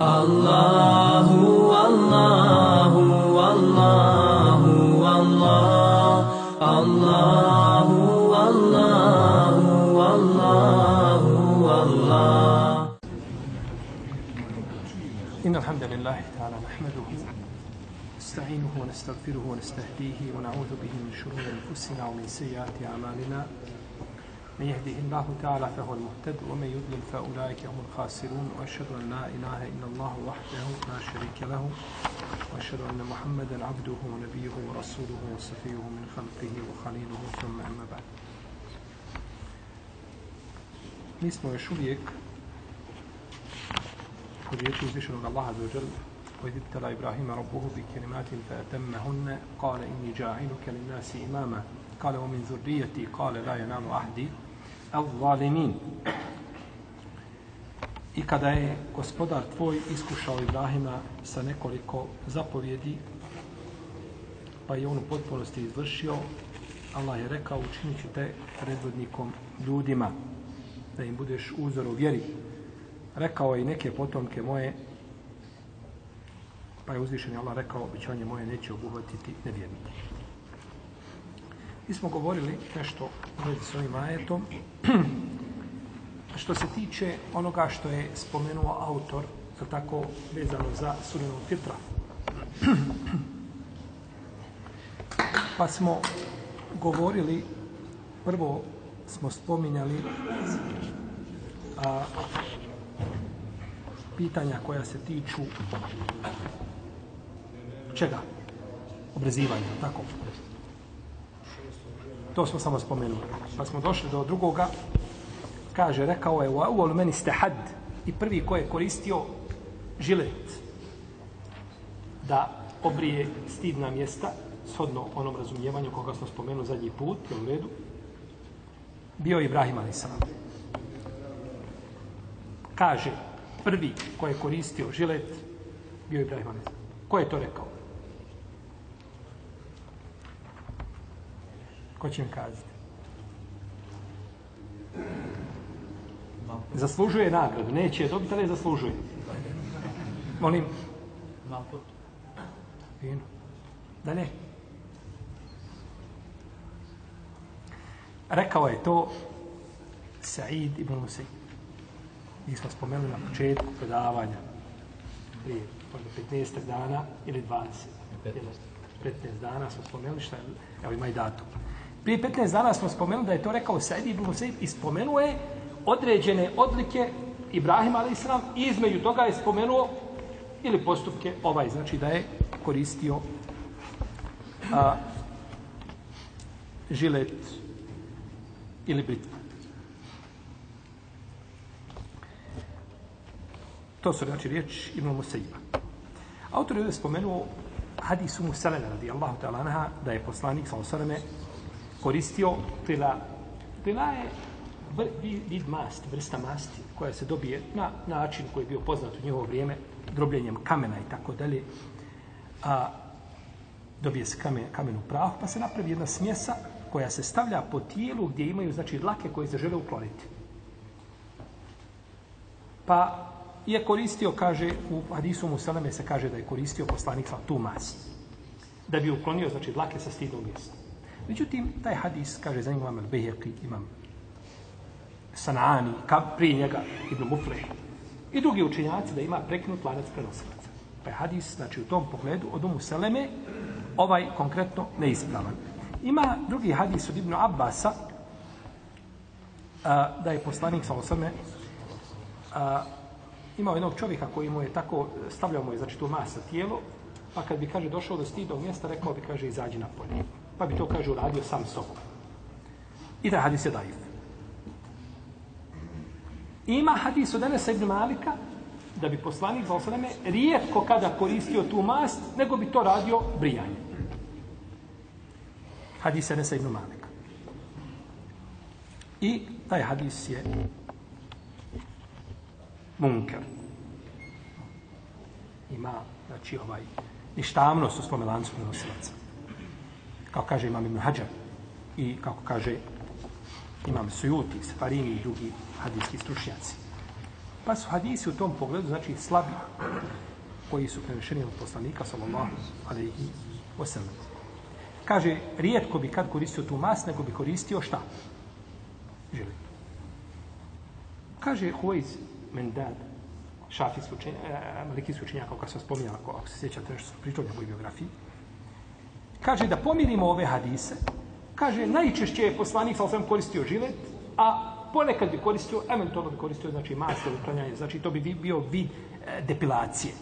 الله والله والله والله الله والله والله والله إن الحمد لله تعالى نحمده نستعينه ونستغفره ونستهديه ونعوذ به من شرور أنفسنا ومن سيئات أعمالنا من يهده الله تعالى فهو المهتد ومن يضلل فأولئك هم الخاسرون وأشهد أن لا إله إلا الله وحده لا شريك له وأشهد أن محمدا عبده ونبيه ورسوله وصفيه من خلقه وخليله ثم أما بعد. Mi smo još uvijek kod riječi uzvišenog Allaha وإذ ابتلى إبراهيم ربه بكلمات فأتمهن قال إني جاعلك للناس إماما قال ومن ذريتي قال لا ينال أحدي al-zalimin. I kada je gospodar tvoj iskušao Ibrahima sa nekoliko zapovjedi, pa je on u potpunosti izvršio, Allah je rekao, učinit ću te predvodnikom ljudima, da im budeš uzor u vjeri. Rekao je i neke potomke moje, pa je uzvišen Allah rekao, običanje moje neće obuhvatiti nevjernike. Mi smo govorili nešto u vezi s ovim ajetom. što se tiče onoga što je spomenuo autor, za tako vezano za surinu fitra. pa smo govorili, prvo smo spominjali a, pitanja koja se tiču čega? Obrezivanja, tako? To smo samo spomenuli. Pa smo došli do drugoga. Kaže, rekao je, u meni ste had. I prvi ko je koristio žilet da obrije stidna mjesta, shodno onom razumijevanju koga smo spomenuli zadnji put, u redu, bio je Ibrahim a.s. Kaže, prvi ko je koristio žilet, bio je Ibrahim a.s. Ko je to rekao? Ko će mi kazati? Zaslužuje nagradu. Neće je dobiti, ali je zaslužuje. Molim. Fino. Da ne. Rekao je to Said ibn Musaid. Mi smo spomenuli na početku predavanja prije 15 dana ili 20. 15 dana smo spomenuli šta je, evo ima i datum. Prije 15 dana smo spomenuli da je to rekao Said ibn Musaid i spomenuo je određene odlike Ibrahim a.s. i između toga je spomenuo ili postupke ovaj, znači da je koristio a, žilet ili britvu. To su znači riječ Ibn Musaiba. Autor je spomenuo hadisu Musalena radijallahu ta'ala anha da je poslanik sa osrame koristio tila. Tila je vid mast, vrsta masti koja se dobije na način koji je bio poznat u njihovo vrijeme, drobljenjem kamena i tako dalje. A dobije se kamen, kamen u prahu, pa se napravi jedna smjesa koja se stavlja po tijelu gdje imaju znači dlake koje se žele ukloniti. Pa je koristio, kaže, u hadisu Musaleme se kaže da je koristio poslanik sa tu mast. Da bi uklonio, znači, dlake sa stidnog mjesta. Međutim, taj hadis, kaže za imam al-Biheki, imam Sanani, kap, prije njega Ibn Mufleh, i drugi učenjaci da ima prekinut lanac prenosilaca. Pa je hadis, znači, u tom pogledu od Umu Seleme, ovaj konkretno neispravan. Ima drugi hadis od Ibn Abbasa, a, da je poslanik sa osrme, a, imao jednog čovjeka koji mu je tako, stavljao mu je, znači, tu masa tijelo, pa kad bi, kaže, došao do stidog mjesta, rekao bi, kaže, izađi na polje. Pa bi to, kaže, uradio sam sobom. I taj hadis je daif. Ima hadis od Enesa ibn Malika, da bi poslanik za osaleme rijetko kada koristio tu mast, nego bi to radio brijanje. Hadis Enesa ibn Malika. I taj hadis je munker. Ima, znači, ovaj, ništavnost u spomelancu prenosilaca. Kao kaže imam Ibn Hajar i kako kaže imam Sujuti, Safarini i drugi hadijski stručnjaci. Pa su hadisi u tom pogledu, znači, slabi. koji su prenešeni od poslanika, sallallahu alaihi wasallam. Kaže, rijetko bi kad koristio tu mas, nego bi koristio šta? Žilet. Kaže Huiz Mendad, šafijski učenjak, maliki malikijski učenjak, kako sam spominjala, ako, ako se sjećate nešto su pričali o mojoj biografiji, kaže da pomirimo ove hadise, kaže, najčešće je poslanik sa osam koristio žilet, a ponekad bi koristio, eventualno bi koristio, znači, masno uklanjanje, znači, to bi bio vid e, depilacije.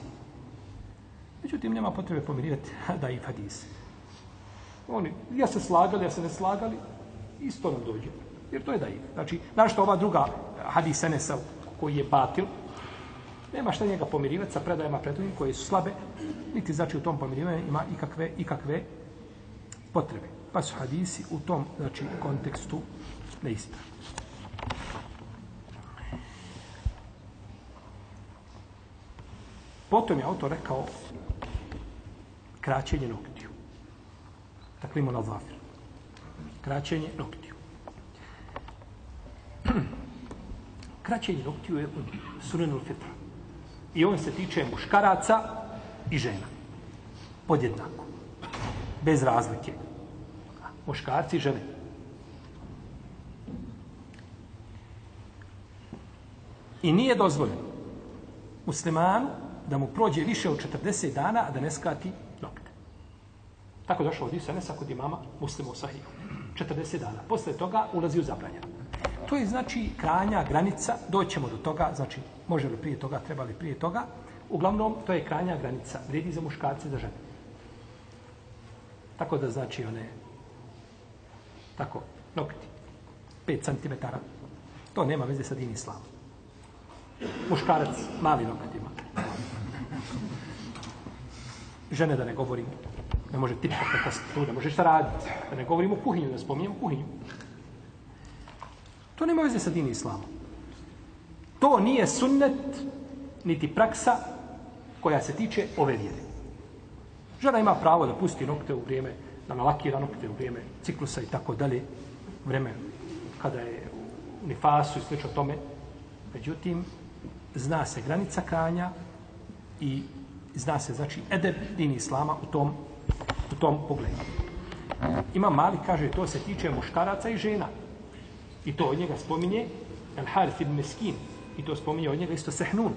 Međutim, nema potrebe pomirivati da i hadise. Oni, ja se slagali, ja se ne slagali, isto nam dođe. Jer to je da i. Znači, znaš ova druga e, hadis Enesa koji je batil, nema šta njega pomirivati sa predajama predujim koje su slabe, niti znači u tom pomirivanju ima ikakve, ikakve potrebe. Pa su hadisi u tom znači, kontekstu neispravni. Potom je autor rekao kraćenje noktiju. Dakle, ima na zafir. Kraćenje noktiju. kraćenje noktiju je od sunenul fitra. I on se tiče muškaraca i žena. Podjednako. Bez razlike. Muškarci i žene. I nije dozvoljeno muslimanu da mu prođe više od 40 dana, a da ne skati nokte. Tako došlo od Isanesa kod imama muslima u Sahiju. 40 dana. Posle toga ulazi u zabranjeno. To je znači kranja granica, doćemo do toga, znači može li prije toga, treba li prije toga. Uglavnom, to je kranja granica, vredi za muškarce i za žene. Tako da znači one, tako, nokti, 5 cm. To nema veze sa din islamom. Muškarac, mali nokat ima. Žene da ne govorimo, ne može tipka preko tu, ne može šta raditi. Da ne govorimo o kuhinju, da spominjemo kuhinju. To nema veze sa din islamom. To nije sunnet, niti praksa koja se tiče ove vjere. Žena ima pravo da pusti nokte u vrijeme, da nalakira nokte u vrijeme ciklusa i tako dalje, vreme kada je u nifasu i slično tome. Međutim, zna se granica kanja i zna se, znači, edeb din islama u tom, u tom pogledu. Ima mali, kaže, to se tiče muškaraca i žena. I to od njega spominje El Harif ibn Meskin. I to spominje od njega isto Sehnun.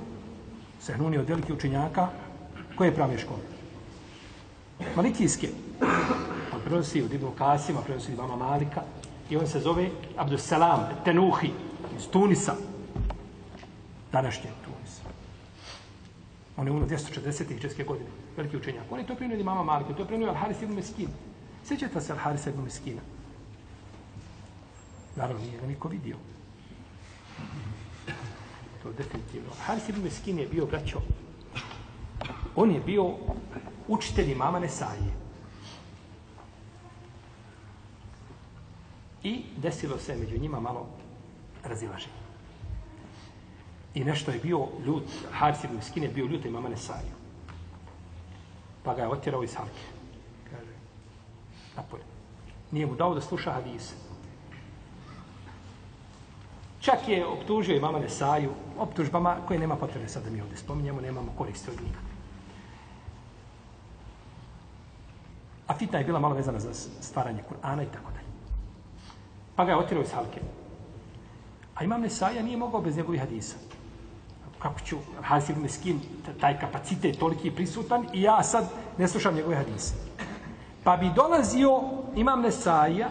Sehnun je od velikih učenjaka koje prave škole. Malikijske. On prenosi od Ibnu Kasima, prenosi Ibama Malika. I on se zove Abdussalam Tenuhi iz Tunisa. Današnje Tunisa. On je umro 240. i česke godine. Veliki učenjak. On je to prenio od Imama Malika. To je prenio Al Haris ibn Meskin. Sjećate se Al Haris ibn Meskina? Naravno, nije ga niko vidio. To je definitivno. Haris ibn Meskin je bio, braćo, on je bio učitelj imama Nesaije. I desilo se među njima malo razilaženje. I nešto je bio ljut, Haris ibn Meskin je bio ljut imama Nesaju. Pa ga je otjerao iz halke. Kaže, napolje. Nije mu dao da sluša hadise. Čak je optužio i mama Nesaju optužbama koje nema potrebe sad da mi ovdje spominjemo, nemamo koristi od njih. A fitna je bila malo vezana za stvaranje Kur'ana i tako. Pa ga je otirao iz halke. A imam Nesaja nije mogao bez njegovih hadisa. Kako ću, Hasib Meskin, taj kapacitet toliki prisutan i ja sad ne slušam njegove hadise. Pa bi dolazio imam Nesaja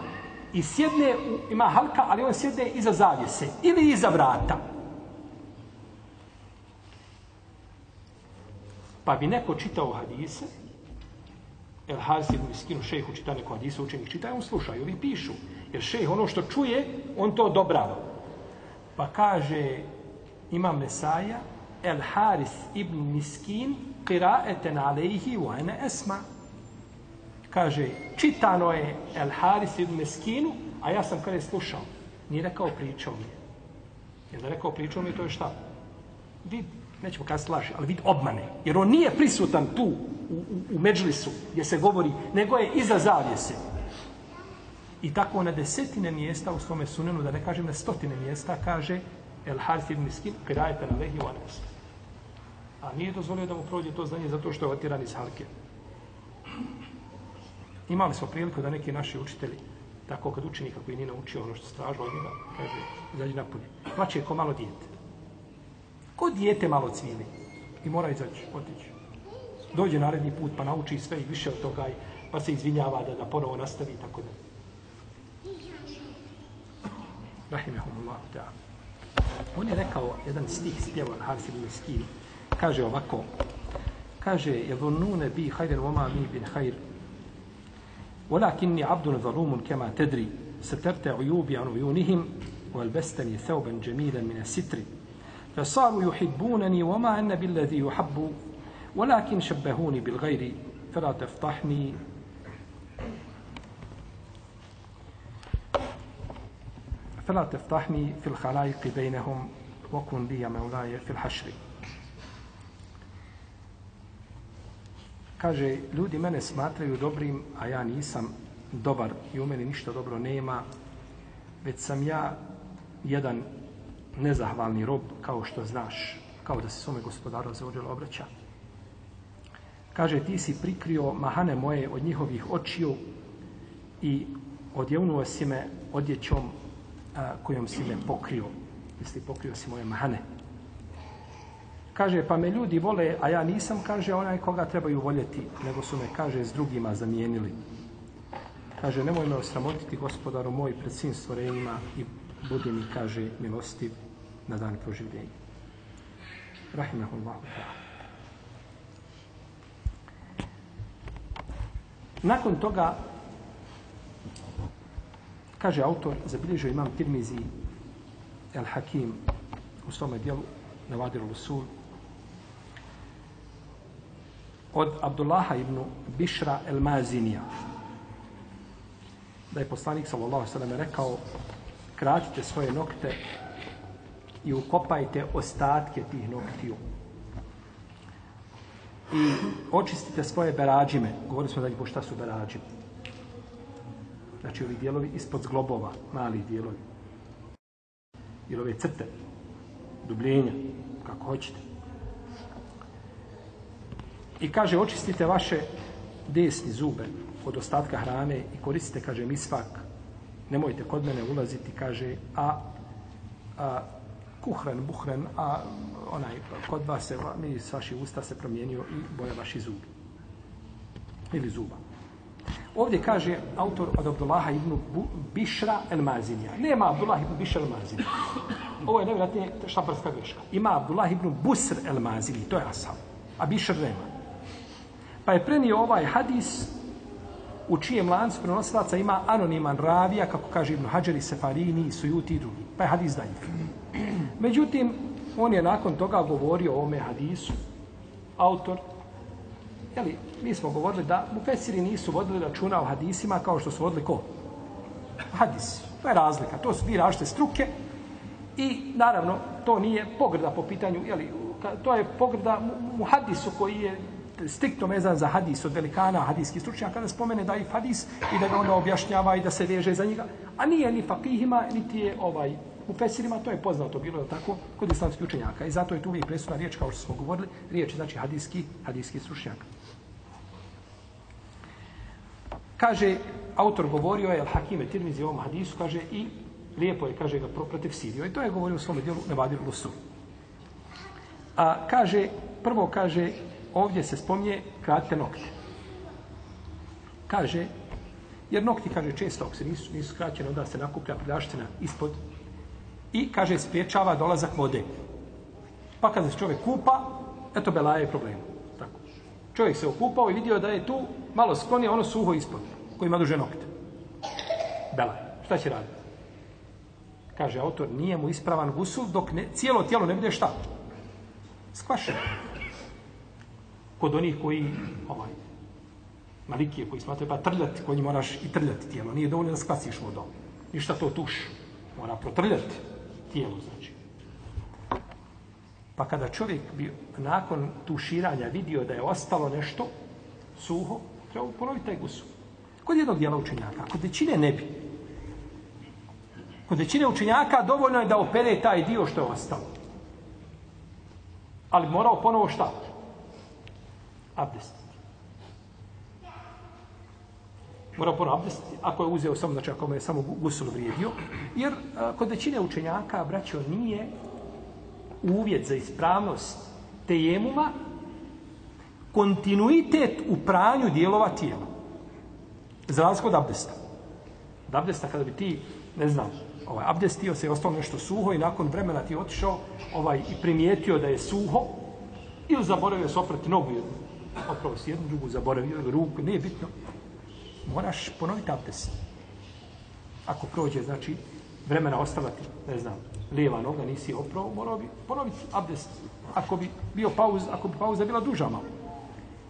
i sjedne, u, ima halka, ali on sjedne iza zavjese ili iza vrata. Pa bi neko čitao hadise, El Haris ibn Miskinu šejhu čita neko hadise, učenik čita, on sluša i ovi pišu. Jer šejh ono što čuje, on to odobrava. Pa kaže imam Nesaja, El Haris ibn Miskin, qiraeten alejhi wa ana esma kaže, čitano je El Haris ibn Miskinu, a ja sam kada je slušao. Nije rekao pričao mi. Jer da rekao pričao mi, to je šta? Vid, nećemo kada slaži, ali vid obmane. Jer on nije prisutan tu, u, u, u Međlisu, gdje se govori, nego je iza zavijese. I tako na desetine mjesta u svome sunenu, da ne kažem na stotine mjesta, kaže El Haris ibn Miskin, kirajete na lehi A nije dozvolio da mu prođe to znanje zato što je otiran iz halke. Imali smo priliku da neki naši učitelji, tako kad učenika koji nije naučio ono što se tražilo od njega, kaže, izađi napolje. Plaće ko malo dijete. Ko dijete malo cvili. I mora izaći, otići. Dođe naredni put pa nauči sve i više od toga i pa se izvinjava da, da ponovo nastavi i tako da. Rahimehumullahu ta'ala. On je rekao jedan stih spjeva Haris ibn Miskin. Kaže ovako. Kaže, يظنون بي خيرا وما بي بن خير ولكني عبد ظلوم كما تدري سترت عيوبي عن عيونهم والبستني ثوبا جميلا من الستر فصاروا يحبونني وما أن بالذي يحب ولكن شبهوني بالغير فلا تفضحني فلا تفضحني في الخلائق بينهم وكن لي مولاي في الحشر Kaže, ljudi mene smatraju dobrim, a ja nisam dobar i u meni ništa dobro nema, već sam ja jedan nezahvalni rob, kao što znaš, kao da se svome gospodaru za ođelo obraća. Kaže, ti si prikrio mahane moje od njihovih očiju i odjevnuo si me odjećom a, kojom si me pokrio. Misli, pokrio si moje mahane. Kaže, pa me ljudi vole, a ja nisam, kaže, onaj koga trebaju voljeti, nego su me, kaže, s drugima zamijenili. Kaže, nemoj me osramotiti, gospodaru moj, pred svim stvorenjima i budi mi, kaže, milostiv na dan proživljenja. Rahimahullahu ta'ala. Nakon toga, kaže autor, zabilježio imam Tirmizi El Hakim u svome dijelu Navadir Lusul od Abdullaha ibn Bišra El Mazinija da je poslanik sallallahu sallam rekao kratite svoje nokte i ukopajte ostatke tih noktiju i očistite svoje berađime. Govorili smo da je šta su berađime. Znači ovi dijelovi ispod zglobova, mali dijelovi. Ili ove crte, dubljenja, kako hoćete. I kaže, očistite vaše desni zube od ostatka hrane i koristite, kaže, misvak. Nemojte kod mene ulaziti, kaže, a, a kuhren, buhren, a onaj, kod vas se, mi s vaših usta se promijenio i boja vaši zubi. Ili zuba. Ovdje kaže autor od Abdullaha ibn Bišra el Mazinija. Nema Abdullah ibn Bišra el Mazinija. Ovo je nevjerojatnije štamparska greška. Ima Abdullah ibn Busr el Mazini, to je Asal. A Bišr nema. Pa je prenio ovaj hadis u čijem lancu prenosilaca ima anoniman ravija, kako kaže Ibn Hađari, Sefarini, Sujuti i drugi. Pa je hadis danjiv. Međutim, on je nakon toga govorio o ome hadisu, autor, jeli, mi smo govorili da mufesiri nisu vodili računa o hadisima kao što su vodili ko? Hadis. To je razlika. To su dvije različite struke i naravno to nije pogrda po pitanju, jeli, to je pogrda mu hadisu koji je striktno vezan za hadis od velikana hadijski stručnjak, kada spomene da i hadis i da ga onda objašnjava i da se veže za njega. A nije ni fakihima, niti je ovaj u Pesirima, to je poznato bilo, tako, kod islamskih učenjaka. I zato je tu uvijek presudna riječ, kao što smo govorili, riječ znači hadijski, hadijski stručnjak. Kaže, autor govorio je, Al-Hakime Tirmizi ovom hadisu, kaže, i lijepo je, kaže, ga protefsirio. I to je govorio u svom dijelu Nevadir Lusu. A kaže, prvo kaže, ovdje se spomnje kratite nokte. Kaže, jer nokti, kaže, često, ako se nisu, nisu skraćene, onda se nakuplja prljaština ispod i, kaže, spriječava dolazak vode. Pa kada se čovjek kupa, eto, belaje problem. Tako. Čovjek se okupao i vidio da je tu malo skloni, ono suho ispod, koji ima duže nokte. Bela, šta će raditi? Kaže autor, nije mu ispravan gusul dok ne, cijelo tijelo ne bude šta? Skvašeno kod onih koji ovaj malikije koji smatraju pa trljati, koji moraš i trljati tijelo. Nije dovoljno da skvasiš vodom. Ništa to tuš. Mora protrljati tijelo, znači. Pa kada čovjek bi nakon tuširanja vidio da je ostalo nešto suho, treba ponoviti taj gusu. Kod jednog dijela učenjaka, kod većine ne bi. Kod većine učenjaka dovoljno je da opere taj dio što je ostalo. Ali morao ponovo šta? Abdest. Morao ponovo abdestiti, ako je uzeo samo, znači ako mu je samo gusul vrijedio. Jer a, kod većine učenjaka, braćo, nije uvjet za ispravnost tejemuma kontinuitet u pranju dijelova tijela. Za razliku od abdesta. Od abdesta kada bi ti, ne znam, ovaj, abdestio se i ostalo nešto suho i nakon vremena ti otišao ovaj, i primijetio da je suho ili zaboravio se oprati nogu jednu. Opravo si jednu, drugu zaboravio ili ruku, nije bitno. Moraš ponoviti abdest. Ako prođe, znači, vremena ostavati, ne znam, lijeva noga nisi oprao, morao bi ponoviti abdest. Ako bi bio pauz, ako bi pauza bila duža malo.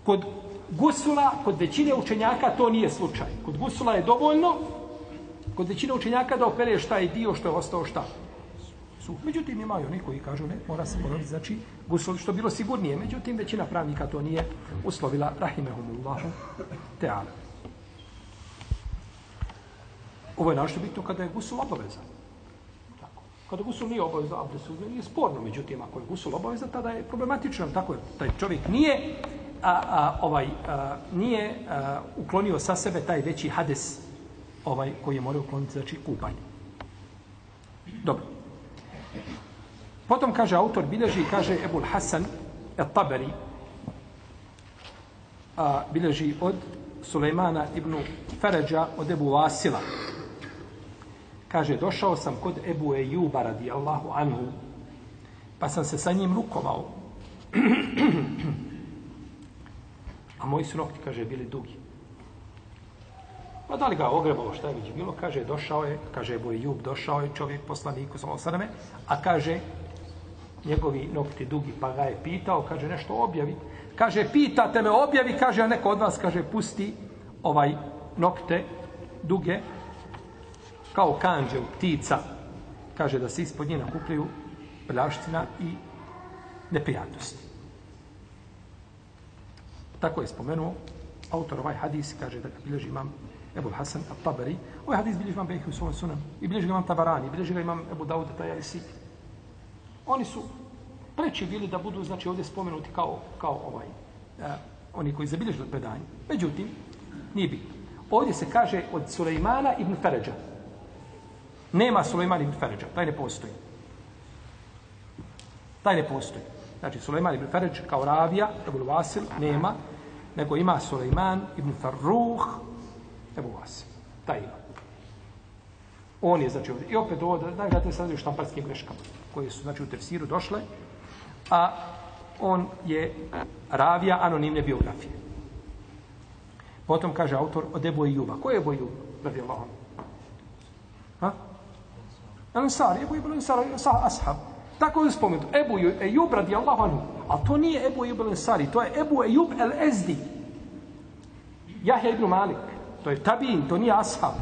Kod gusula, kod većine učenjaka to nije slučaj. Kod gusula je dovoljno, kod većine učenjaka da opereš šta je dio što je ostao šta. Su. Međutim, imaju oni koji kažu ne, mora se ponoviti, znači gusul što bilo sigurnije. Međutim, većina pravnika to nije uslovila, rahimehumullahu teala. Ovo je našto bitno kada je gusul obavezan. Tako. Kada gusul nije obavezan, abdesu nije sporno. Međutim, ako je gusul obavezan, tada je problematično. Tako je, taj čovjek nije a, a, ovaj, a, nije a, uklonio sa sebe taj veći hades ovaj koji je morao ukloniti, znači kupanje. Dobro. Potom kaže autor bilježi, kaže Ebul Hasan At-Taberi, a, bilježi od Sulejmana ibn Feređa od Ebu Vasila. Kaže, došao sam kod Ebu Ejuba radijallahu anhu, pa sam se sa njim rukovao. A moji su nokti, kaže, bili dugi. Pa da li ga ogrebalo, šta je već bilo? Kaže, došao je, kaže, Ebu Jub, došao je čovjek poslaniku, samo osaname, a kaže, njegovi nokti dugi, pa ga je pitao, kaže, nešto objavi. Kaže, pitate me, objavi, kaže, a neko od vas, kaže, pusti ovaj nokte duge, kao kanđe u ptica, kaže, da se ispod njih nakupljaju pljaština i neprijatnosti. Tako je spomenuo autor ovaj hadis, kaže da ga bilježi imam Ebu Hasan al-Tabari. Ovaj hadis bilježi imam Behi u svojom sunan. I bilježi ga imam Tabarani, bilježi ga imam Ebu Dauda Tajalisi. Oni su preći bili da budu, znači, ovdje spomenuti kao, kao ovaj, eh, oni koji zabilježili predanje. Međutim, nije bitno. Ovdje se kaže od Sulejmana ibn Feređa. Nema Sulejman ibn Feređa, taj ne postoji. Taj ne postoji. Znači, Sulejman ibn Feređ kao ravija, Ebu Vasil, nema, nego ima Sulejman ibn Farruh, Ebu Vasil. Taj ima. On je, znači, ovdje. I opet ovo, da gledate sad u štamparskim greškama, koje su, znači, u tefsiru došle, a on je ravija anonimne biografije. Potom kaže autor od Ebu Ejuba. Ko je Ebu Ejub? Radi Allah. Ha? Ansari, Ebu Ejub, Ansari, ashab. Tako je spomenuto. Ebu Ejub radi Allahu anhu. A to nije Ebu Ejub el Sari, to je Ebu Ejub el-Ezdi. Jahja ibn Malik. To je tabin, to nije ashab.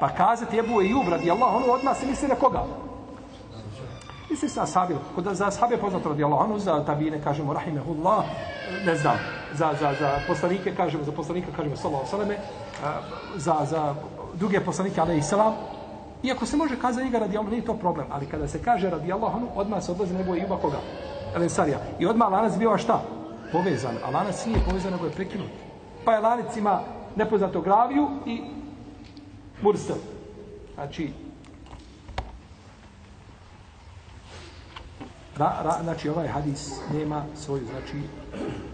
Pa kazati Ebu Ejub radi Allahu anhu, odmah se misli na koga? Misli se ashabi. Kod za ashabe poznato radi Allahu anhu, za tabine kažemo rahimehullah, ne znam, za, za, za poslanike kažemo, za poslanika kažemo sallahu sallame, za, za druge poslanike, alaihi salam, Iako se može kazati njega radi Allah, nije to problem. Ali kada se kaže radi Allah, ono odmah se odlazi nebo i uba koga? Elensarija. I odmah lanac bio šta? Povezan. A lanac nije povezan, nego je prekinut. Pa je lanac ima nepoznato graviju i mursel. Znači, da, ra, znači ovaj hadis nema svoju, znači,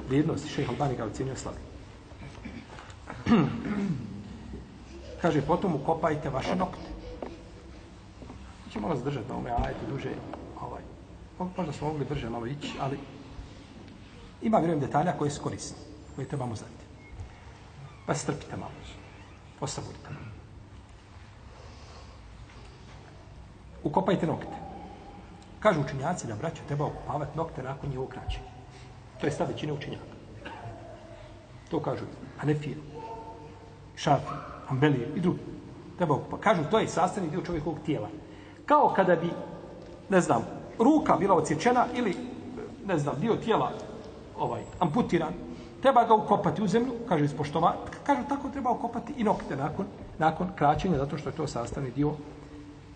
vrijednost. Šeha Albani ga ocjenio slavi. Kaže, potom ukopajte vaše nokte. Mi ćemo malo zdržati na ome ajetu duže. Ovaj. Pa možda smo mogli brže malo ići, ali ima vjerujem detalja koje su korisni, koje trebamo znati. Pa strpite malo. Osabujte. Ukopajte nokte. Kažu učenjaci da braću treba okopavati nokte nakon njihovog kraćenja. To je stav većine učenjaka. To kažu Hanefije, Šafi, Ambelije i drugi. Treba okupavati. Kažu to je sastavni dio čovjekovog tijela kao kada bi, ne znam, ruka bila odsječena ili, ne znam, dio tijela ovaj, amputiran, treba ga ukopati u zemlju, kaže ispoštova, kaže tako treba ukopati i nokte nakon, nakon kraćenja, zato što je to sastavni dio,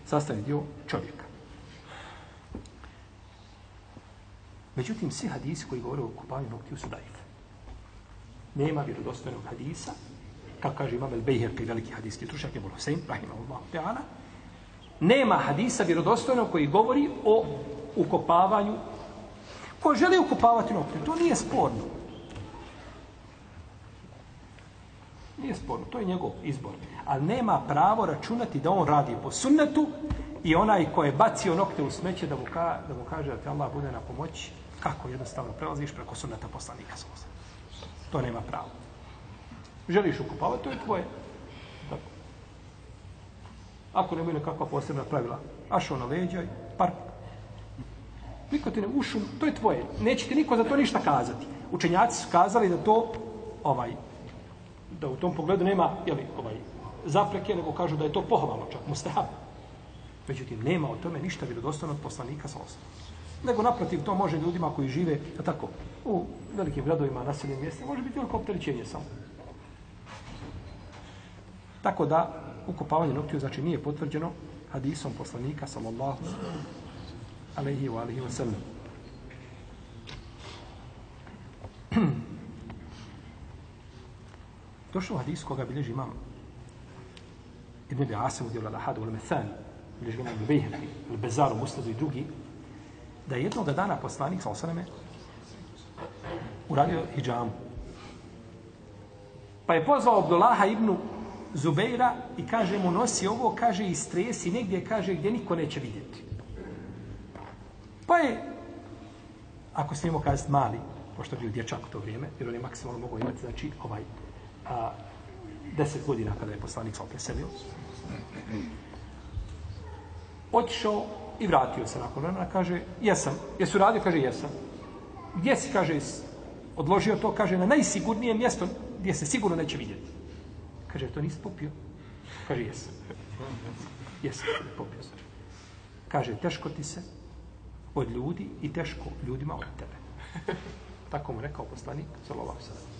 sastavni dio čovjeka. Međutim, svi hadisi koji govore o kupavanju noktiju su daif. Nema vjerodostojnog hadisa, kako kaže imam El-Bejherki, veliki hadijski trušak, Ibn Husein, rahimahullahu ta'ala, nema hadisa vjerodostojnog koji govori o ukopavanju. Ko želi ukopavati noktiju, to nije sporno. Nije sporno, to je njegov izbor. Ali nema pravo računati da on radi po sunnetu i onaj ko je bacio nokte u smeće da mu, ka, da mu kaže da te Allah bude na pomoći, kako jednostavno prelaziš preko sunneta poslanika To nema pravo. Želiš ukopavati, to je tvoje. Ako nemaju nekakva posebna pravila, ašao na leđa i park. Niko ti ne ušu, to je tvoje. Neće ti niko za to ništa kazati. Učenjaci su kazali da to, ovaj, da u tom pogledu nema, jeli, ovaj, zapreke, nego kažu da je to pohvalno čak, mustahab. Međutim, nema o tome ništa vjerodostojnog poslanika sa osnovom. Nego naprotiv, to može ljudima koji žive, a tako, u velikim gradovima, naseljenim mjestima, može biti veliko opterećenje samo. Tako da, ukopavanje noktiju, znači, nije potvrđeno hadisom poslanika, sallallahu alejhi wa alihi wa sallam. Došao hadis koga bilježi imam Ibn Abi Asim udjela lahadu u Methani, bilježi imam Ibn Bejherki, u Bezaru, Musledu i drugi, da je jednog dana poslanik, sa osaname, uradio hijjamu. Pa je pozvao Abdullaha ibn Zubeira i kaže mu nosi ovo, kaže i stresi negdje, kaže gdje niko neće vidjeti. Pa je, ako smijemo kazati mali, pošto je bio dječak u to vrijeme, jer on je maksimalno mogao imati, znači, ovaj, a, deset godina kada je poslanik sa preselio, otišao i vratio se nakon vremena, kaže, jesam. Jesu radio? Kaže, jesam. Gdje si, kaže, odložio to, kaže, na najsigurnije mjesto gdje se sigurno neće vidjeti. Kaže, to nisi popio? Kaže, jesam. Jesam, popio sam. Kaže, teško ti se od ljudi i teško ljudima od tebe. Tako mu rekao poslanik, sallallahu sallam.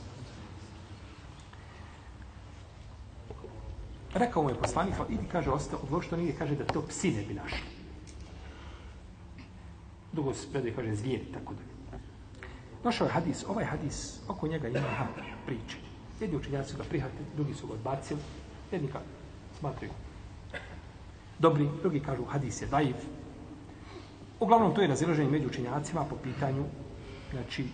Rekao mu je poslanik, idi, kaže, ostao, odloži to nije, kaže, da to psi ne bi našli. Dugo se predaj, kaže, zvijeri, tako da. Došao je hadis, ovaj hadis, oko njega ima ha, priče. Jedni učenjaci su ga prihvatili, drugi su ga odbacili, jedni kažu, smatraju dobri, drugi kažu hadis je daiv. Uglavnom, to je razilaženje među učenjacima po pitanju, znači,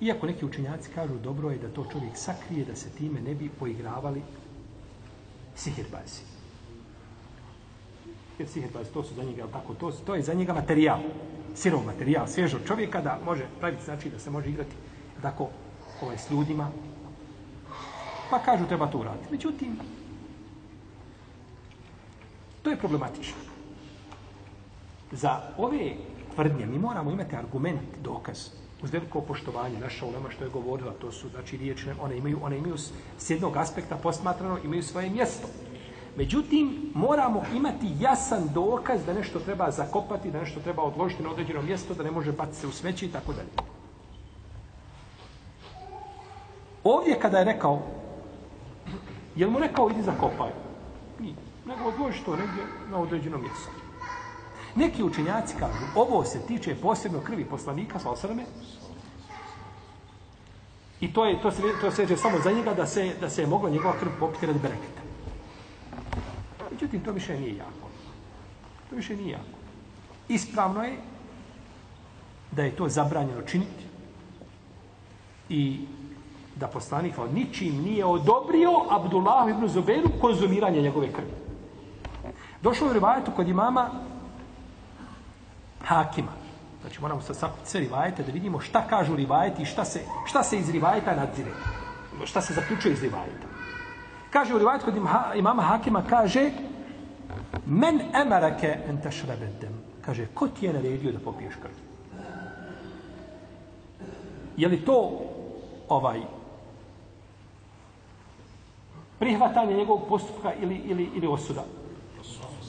iako neki učenjaci kažu dobro je da to čovjek sakrije, da se time ne bi poigravali sihirbazi. Jer sihirbazi, to su za njega, tako, to, to je za njega materijal, sirov materijal, svježo čovjeka da može praviti, znači da se može igrati tako ovaj, s ljudima. Pa kažu treba to uraditi. Međutim, to je problematično. Za ove tvrdnje mi moramo imati argument, dokaz, uz veliko poštovanje naša ulema što je govorila, to su znači riječne, one imaju, one imaju s jednog aspekta posmatrano, imaju svoje mjesto. Međutim, moramo imati jasan dokaz da nešto treba zakopati, da nešto treba odložiti na određeno mjesto, da ne može baciti se u smeći i tako dalje. Ovdje kada je rekao, je mu rekao idi zakopaj? Nije. Nego odloži to negdje na određeno mjesto. Neki učenjaci kažu, ovo se tiče posebno krvi poslanika, sa osrme, i to je to se to seže samo za njega da se da se je mogla njegova krv popiti radi bereketa. Međutim, to više nije jako. To više nije jako. Ispravno je da je to zabranjeno činiti i da poslanik od ničim nije odobrio Abdullah ibn Zuberu konzumiranje njegove krvi. Došlo je u rivajetu kod imama Hakima. Znači moramo sa sve rivajete da vidimo šta kažu rivajeti i šta se, šta se iz rivajeta nadzire. Šta se zaključuje iz rivajeta. Kaže u rivajetu kod imama Hakima, kaže Men emarake en tešrebedem. Kaže, ko ti je naredio da popiješ krv? Je li to ovaj prihvatanje njegovog postupka ili, ili, ili osuda?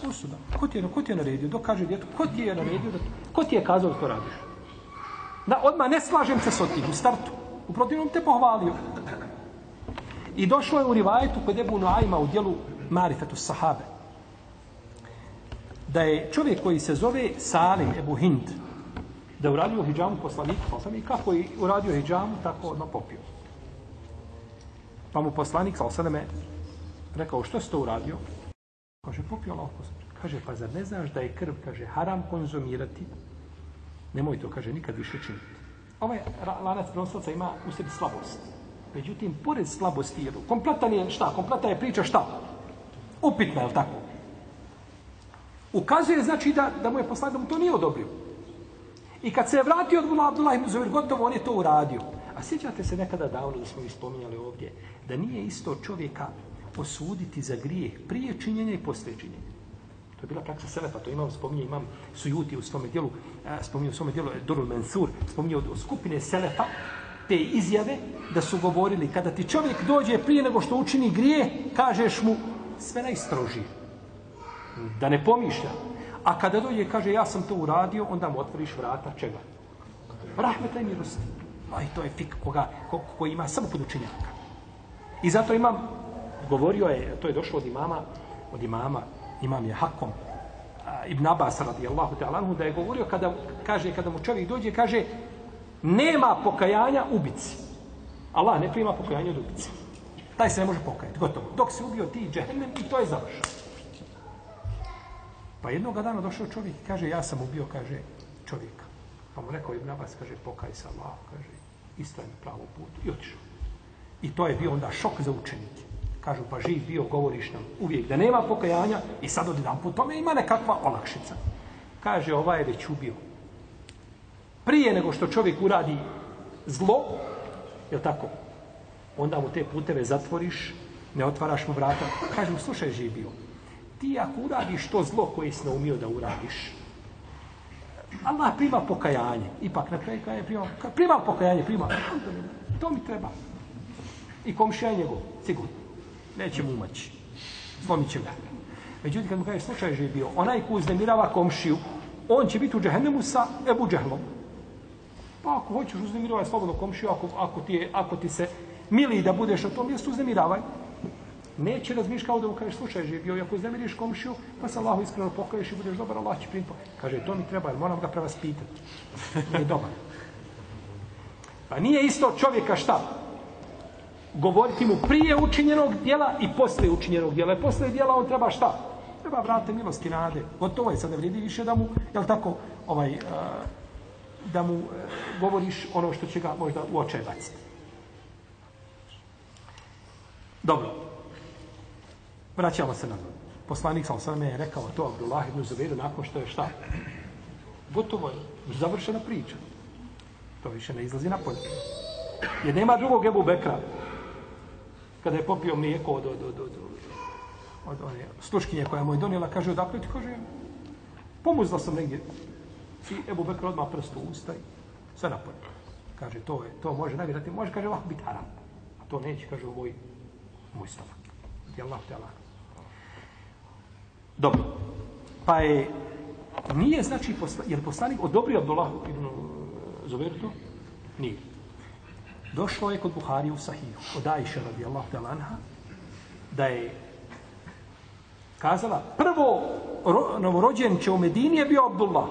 Osuda. Ko ti je, ko ti je naredio? Dok kaže djetu, ko ti je naredio? Da, ko ti je kazao da to radiš? Da, odmah ne slažem se s otim u startu. U protivnom te pohvalio. I došlo je u rivajetu kod Ebu Noajma u dijelu Marifetu Sahabe. Da je čovjek koji se zove Salim Ebu Hind, da je uradio hijjamu poslaniku, pa sam i kako je uradio hijjamu, tako odmah popio. Pa mu poslanik, sal osademe, rekao, što si to uradio? Kaže, popio Allah. Kaže, pa zar ne znaš da je krv, kaže, haram konzumirati? Nemoj to, kaže, nikad više činiti. Ovaj lanac prenoslaca ima u sebi slabost. Međutim, pored slabosti, jer kompletan je šta? Kompletan je priča šta? Upitna, je li tako? Ukazuje, znači, da, da mu je poslanik, da mu to nije odobrio. I kad se je vratio od Abdullah ibn Zubair, gotovo on je to uradio. A sjećate se nekada davno da smo ispominjali ovdje, da nije isto čovjeka osuditi za grijeh prije činjenja i poslije činjenja. To je bila praksa Selefa, to imam, spominje, imam Sujuti u svome dijelu, spominje u svome dijelu Dorul Mansur, spominje od skupine Selefa, te izjave da su govorili, kada ti čovjek dođe prije nego što učini grije, kažeš mu sve najstrožije. Da ne pomišlja. A kada dođe kaže ja sam to uradio, onda mu otvoriš vrata čega? Rahmeta i milosti. Aj, to je fik koga, ko, ko ima samo kod učenjaka. I zato imam, govorio je, to je došlo od imama, od imama, imam je Hakom, Ibn Abbas radijallahu ta'ala da je govorio kada kaže kada mu čovjek dođe kaže nema pokajanja ubici. Allah ne prima pokajanje od ubice. Taj se ne može pokajati, gotovo. Dok se ubio ti džehennem i to je završeno. Pa jednog dana došao čovjek i kaže, ja sam ubio, kaže, čovjeka. Pa mu rekao Ibn Abbas, kaže, pokaj se Allah, kaže, isto je na pravom putu. I otišao. I to je bio onda šok za učenike. Kažu, pa živ bio, govoriš nam uvijek da nema pokajanja i sad od jedan put tome ima nekakva olakšica. Kaže, ovaj je već ubio. Prije nego što čovjek uradi zlo, je tako? Onda mu te puteve zatvoriš, ne otvaraš mu vrata. Kaže mu, slušaj, živ bio ti ako uradiš to zlo koje si naumio da uradiš, Allah prima pokajanje. Ipak na kraju kraja prima, prima pokajanje, prima. To mi treba. I komšija je njegov, sigurno. Neće mu umaći. Slomit će ga. Međutim, kad mu kaže slučaj je bio, onaj ko uznemirava komšiju, on će biti u džehennemu sa Ebu Džehlom. Pa ako hoćeš uznemiravati slobodno komšiju, ako, ako, ti je, ako ti se mili da budeš na tom mjestu, uznemiravaj neće razmišljati kao da mu kažeš slučaj živio i ako zemiriš komšiju pa se Allahu iskreno pokaješ i budeš dobar Allah će primiti kaže to mi treba jer moram ga prevaspitati nije dobar. Pa nije isto čovjeka šta? Govoriti mu prije učinjenog dijela i poslije učinjenog dijela i poslije dijela on treba šta? Treba vrate milosti nade. Gotovo je sad ne vredi više da mu jel tako ovaj da mu govoriš ono što će ga možda u očaj baciti. Dobro Vraćamo se na to. Poslanik sam sam je rekao to Abdullah ibn Zubeiru nakon što je šta? Gotovo je. Završena priča. To više ne izlazi napolje. Jer nema drugog Ebu Bekra. Kada je popio mlijeko od, od, od, od, od one sluškinje koja mu je donijela, kaže, odakle ti, kaže, pomuzla sam negdje. I Ebu Bekra odmah prstu usta i sve napolje. Kaže, to je, to može najvjerojatnije, može, kaže, ovako biti haram. A to neće, kaže, u moj, moj stomak. Je Allah te Allah. Dobro. Pa je, nije znači, posla, je li poslanik odobrio Abdullah ibn e, Zubair to? Nije. Došlo je kod Buhari u Sahiju, od Aisha radijallahu ta'ala anha, da je kazala, prvo ro, novorođen će u Medini je bio Abdullah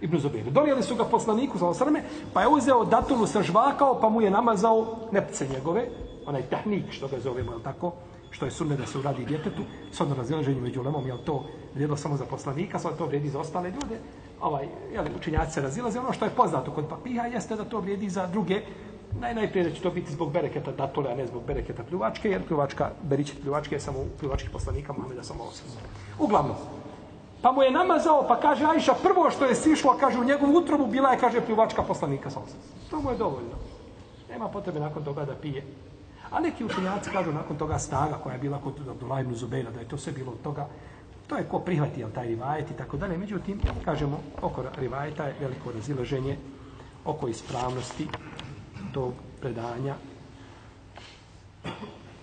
ibn Zubair. Donijeli su ga poslaniku za osrme, pa je uzeo datulu sa žvakao, pa mu je namazao nepce njegove, onaj tehnik, što ga zovemo, je tako? Što je sunne da se uradi djetetu, s odno razilaženju među lemom, jel to vrijedilo samo za poslanika, sad to vrijedi za ostale ljude, ovaj, jel, učinjaci se razilaze, ono što je poznato kod papiha jeste da to vrijedi za druge, naj, najprije da će to biti zbog bereketa datole, a ne zbog bereketa pljuvačke, jer pljuvačka, beričet pljuvačke je samo pljuvačkih poslanika Muhammeda samo osam. Uglavnom, pa mu je namazao, pa kaže Ajša, prvo što je sišlo, kaže u njegovu utrobu, bila je, kaže, pljuvačka poslanika sa osam. To mu je dovoljno. Nema potrebe nakon toga da pije A neki učenjaci kažu nakon toga snaga koja je bila kod Abdullah ibn Zubeira, da je to sve bilo od toga, to je ko prihvati jel, taj rivajet i tako dalje. Međutim, kažemo, oko rivajeta je veliko razilaženje oko ispravnosti tog predanja.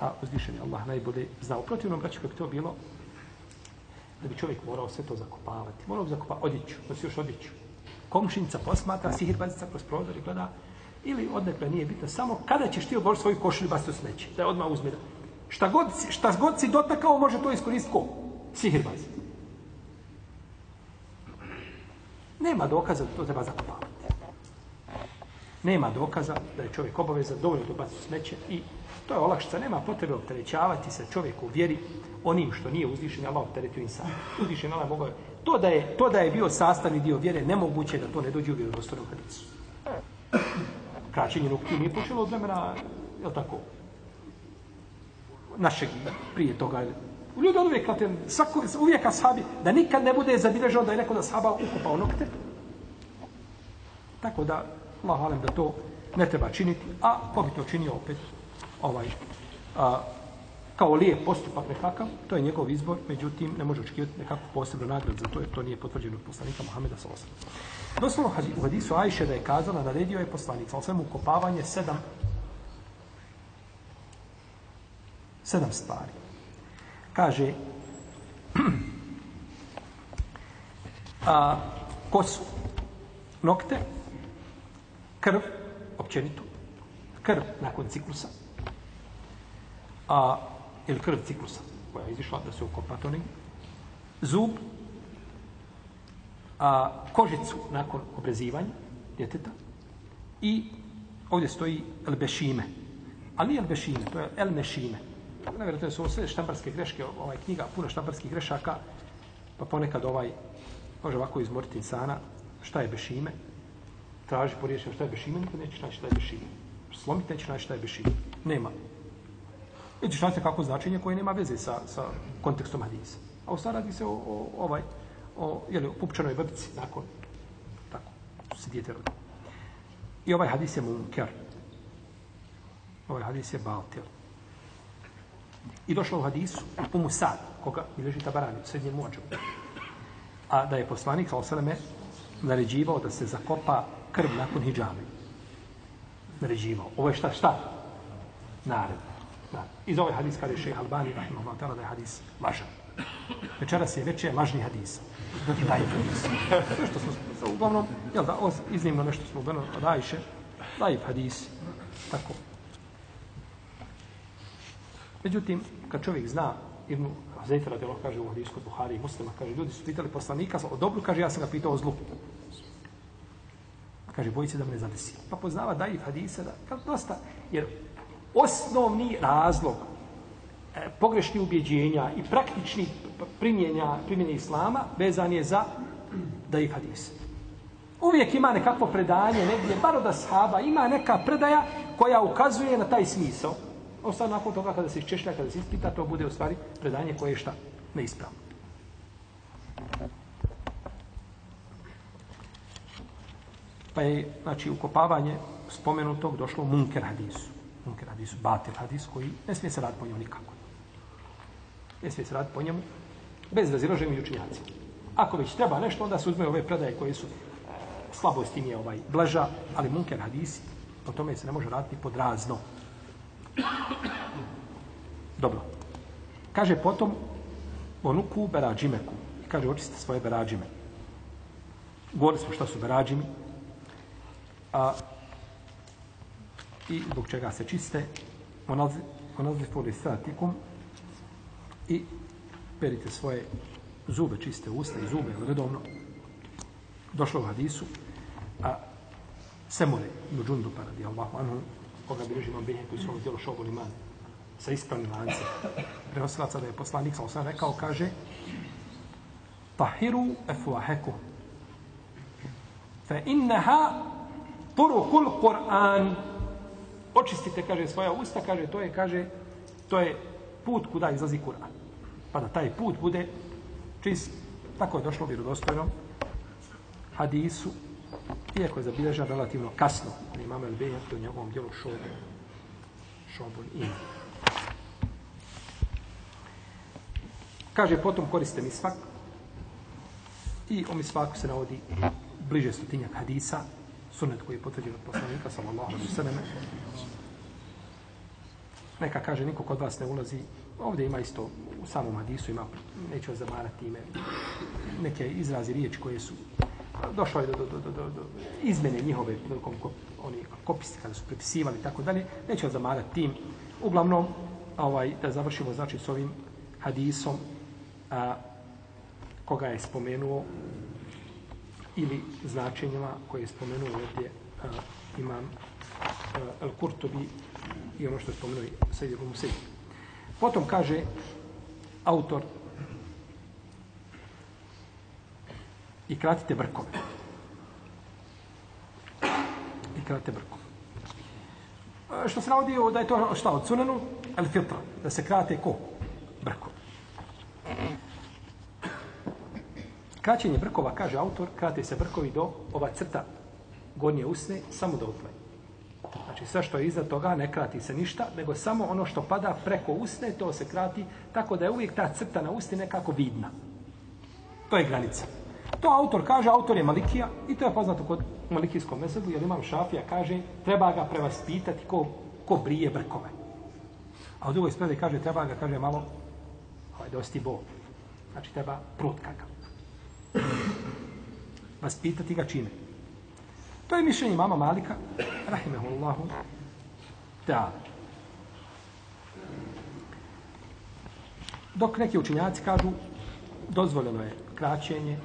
A uzvišen je Allah najbolje zna. U protivnom, braću, kako to bilo, da bi čovjek morao sve to zakopavati. Morao bi zakopavati odjeću, nosi još odjeću. Komšinica posmatra, sihirbazica kroz prozor i gleda, ili odnekle nije bitno, samo kada ćeš ti odložiti svoju košulju basti u smeće, da je odmah uzme. Šta god, šta god si dotakao, može to iskoristiti ko? Sihirbaz. Nema dokaza da to treba zakopavati. Nema dokaza da je čovjek obavezan dovoljno da baci smeće i to je olakšica. Nema potrebe opterećavati se čovjeku u vjeri onim što nije uzvišen Allah opteretio insan. Uzvišen Allah mogao je. To da je, to da je bio sastavni dio vjere, nemoguće da to ne dođe u vjerodostojnom hadisu. Kraćenje nokti nije počelo od vremena, je tako, našeg prije toga. Ljudi od uvijek, te, svako, uvijek ashabi, da nikad ne bude zabilježeno da je neko da sahaba ukopao nokte. Tako da, Allah halim da to ne treba činiti, a ko bi to činio opet, ovaj, a, kao lijep postupak nekakav, to je njegov izbor, međutim, ne može očekivati nekakvu posebnu nagradu za to, jer to nije potvrđeno od poslanika Mohameda s.a.v. Doslovno u hadisu Ajše da je kazala, naredio je poslanik, sa osvijem ukopavanje sedam sedam stvari. Kaže, a, kosu, nokte, krv, općenito, krv nakon ciklusa, a, ili krv ciklusa, koja je izišla da se ukopa to negdje, zub, a, kožicu nakon obrezivanja djeteta i ovdje stoji elbešime. Ali nije elbešime, to je elmešime. Nevjerojatno su ovo sve štamparske greške, ovaj knjiga, puno štamparskih grešaka, pa ponekad ovaj može ovako izmoriti insana šta je bešime, traži po riječima šta je bešime, nikad neće naći šta je bešime. Slomit neće naći šta je bešime. Nema. I naći kako značenje koje nema veze sa, sa kontekstom hadisa. A u stvari radi se o, o, ovaj, o, jeli, o pupčanoj vrbici, nakon, tako, se dijete rodi. I ovaj hadis je munker. Ovaj hadis je baltil. I došlo u hadisu u Musad, koga bilježi Tabarani, u srednjem mođu. A da je poslanik, sa osaleme, naređivao da se zakopa krv nakon hijjami. Naređivao. Ovo je šta? Šta? Nared. Da. Iz ovaj hadis kada je šeha Albani, rahimahullah, tala da je hadis lažan. Večeras je veće lažni hadis. Dakle, I taj hadis. Sve što smo, uglavnom, jel da, iznimno nešto smo uglavnom od Ajše, daje hadis. Tako, Međutim, kad čovjek zna, Ibnu Zeyfe radi kaže u hadijsku Buhari i muslima, kaže, ljudi su pitali poslanika o dobru, kaže, ja sam ga pitao o zlu. Kaže, boji se da me ne zadesi. Pa poznava daif hadisa, hadise, da, kao dosta, jer osnovni razlog pogrešni ubjeđenja i praktični primjenja, primjenja islama vezan je za da i hadis. Uvijek ima nekakvo predanje, negdje, bar od ashaba, ima neka predaja koja ukazuje na taj smisao. Ostalo nakon toga kada se iščešlja, kada se ispita, to bude u stvari predanje koje je šta neispravno. Pa je, znači, ukopavanje spomenutog došlo u munker hadisu. Munker hadisu, batir hadis, koji ne smije se raditi po njemu nikako. Ne smije se raditi po njemu bez razilaženja učinjaci. Ako već treba nešto, onda se uzme ove predaje koje su e, slabosti nije ovaj blaža, ali munker hadisi, po tome se ne može raditi pod razno. Dobro. Kaže potom onuku berađimeku. I kaže očiste svoje berađime. Govorili smo šta su berađimi. A, I zbog čega se čiste. Onazi foli satikum. I perite svoje zube, čiste usta i zube redovno. Došlo u hadisu. A Semure ibn Džundupa radi Allahu anhu, koga bilježi imam bilje koji su ovo djelo šobol iman sa ispravnim lancem. Prenosilaca da je poslanik sa osam rekao, kaže Tahiru efuaheku fe inneha turukul Kur'an očistite, kaže, svoja usta, kaže, to je, kaže, to je put kuda izlazi Kur'an. Pa da taj put bude čist. Tako je došlo vjerodostojnom hadisu iako je zabilježen relativno kasno, ali El Bejat u njegovom dijelu šobun, šobun in. Kaže, potom koriste misvak i o misvaku se navodi bliže stotinjak hadisa, sunet koji je potvrđen od poslanika, sallallahu alaihi sallam. Neka kaže, niko kod vas ne ulazi, ovdje ima isto, u samom hadisu ima, neću vas zamarati ime, neke izrazi riječi koje su došlo je do, do, do, do, do, do izmene njihove prilikom ko, oni kopisi kada su prepisivali tako dalje, neće zamarati tim. Uglavnom, ovaj, da završimo znači s ovim hadisom a, koga je spomenuo ili značenjima koje je spomenuo ovdje a, imam a, El Kurtobi i ono što je spomenuo i Sejid ibn Musaid. Potom kaže autor i kratite brkove. I kratite brkove. A, Što se navodi da je to ono šta od sunanu? El fitra. Da se krate ko? Brkove. Kraćenje brkova, kaže autor, krate se brkovi do ova crta gornje usne, samo do otle. Znači sve što je iza toga ne krati se ništa, nego samo ono što pada preko usne, to se krati, tako da je uvijek ta crta na usti nekako vidna. To je granica. To autor kaže, autor je Malikija i to je poznato kod Malikijskom mesebu, jer imam Šafija kaže, treba ga prevaspitati ko, ko brije brkove. A u drugoj spredi kaže, treba ga, kaže, malo, ovaj, dosti bol. Znači, treba prutka kakav. Vaspitati ga čime? To je mišljenje mama Malika, rahimehullahu, da. Dok neki učinjaci kažu, dozvoljeno je kraćenje